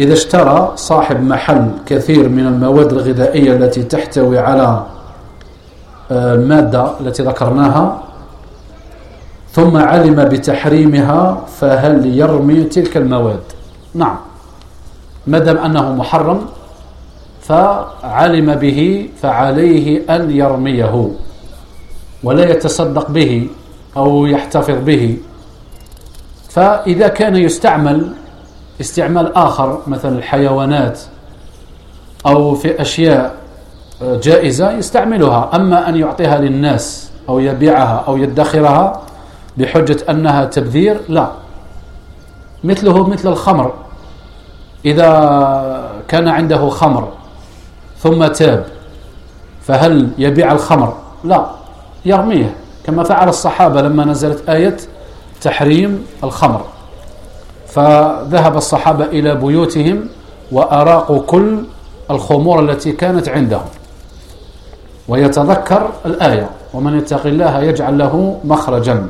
إذا اشترى صاحب محل كثير من المواد الغذائية التي تحتوي على آه، المادة التي ذكرناها ثم علم بتحريمها فهل يرمي تلك المواد؟ نعم. مدام أنه محرم فعلم به فعليه أن يرميه ولا يتصدق به أو يحتفظ به. فإذا كان يستعمل استعمال آخر مثل الحيوانات أو في أشياء جائزة يستعملها. أما أن يعطيها للناس أو يبيعها أو يدخرها بحجة أنها تبذير لا. مثله مثل الخمر. إذا كان عنده خمر ثم تاب فهل يبيع الخمر؟ لا. يرميه. كما فعل الصحابة لما نزلت آية تحريم الخمر. فذهب الصحابة إلى بيوتهم وأراقوا كل الخمور التي كانت عندهم. ويتذكر الآية ومن يتق الله يجعل له مخرجا